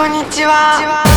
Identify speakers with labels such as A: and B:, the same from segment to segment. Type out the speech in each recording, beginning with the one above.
A: こんにちは。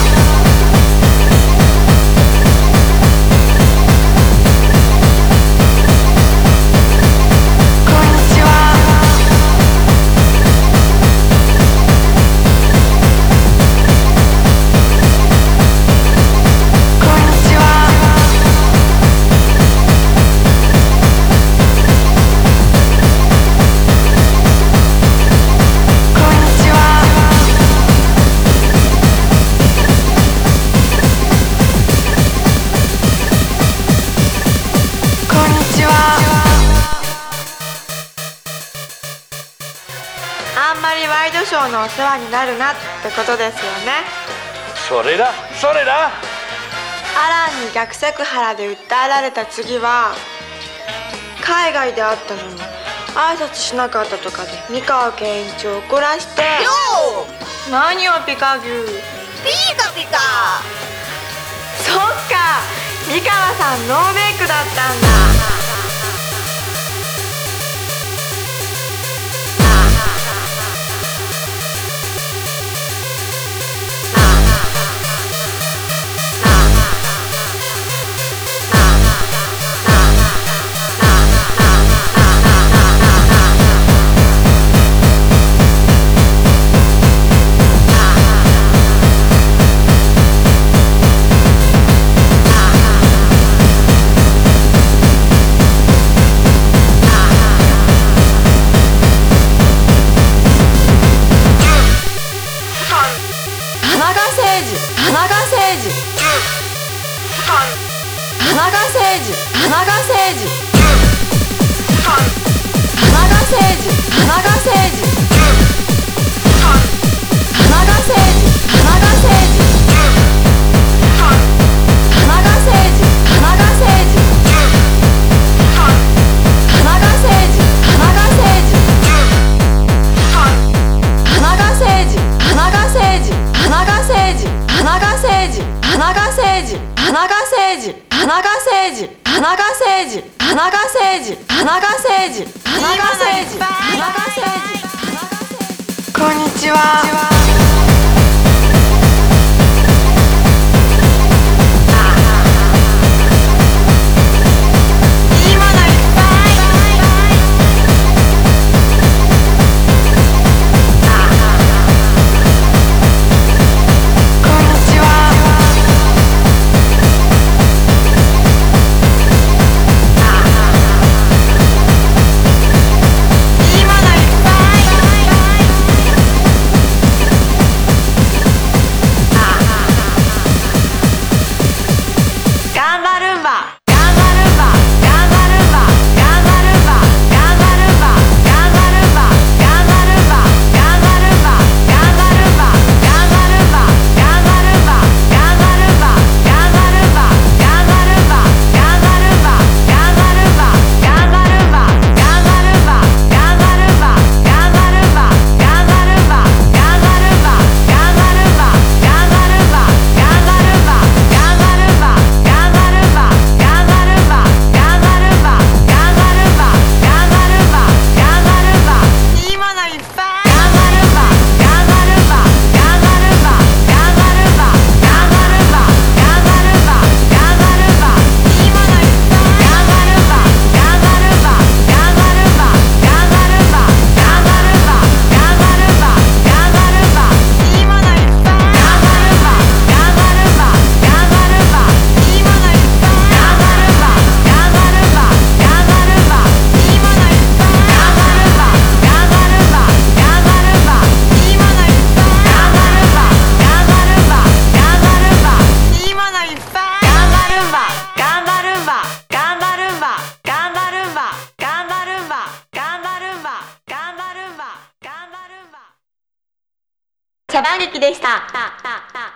A: にワイドショーのお世話になるなってことですよね。
B: それだ。それだ。
A: アランに逆セクハラで訴えられた次は海外で会ったのに挨拶しなかったとかで三河健一を怒らして
C: よ
A: 何をピカ
C: 牛？ピカピカ。
A: そっか。三河さんノーベル治
D: 田中治田が政治田が政治田が政治田が政治治治
A: こんにちは。茶番劇でした。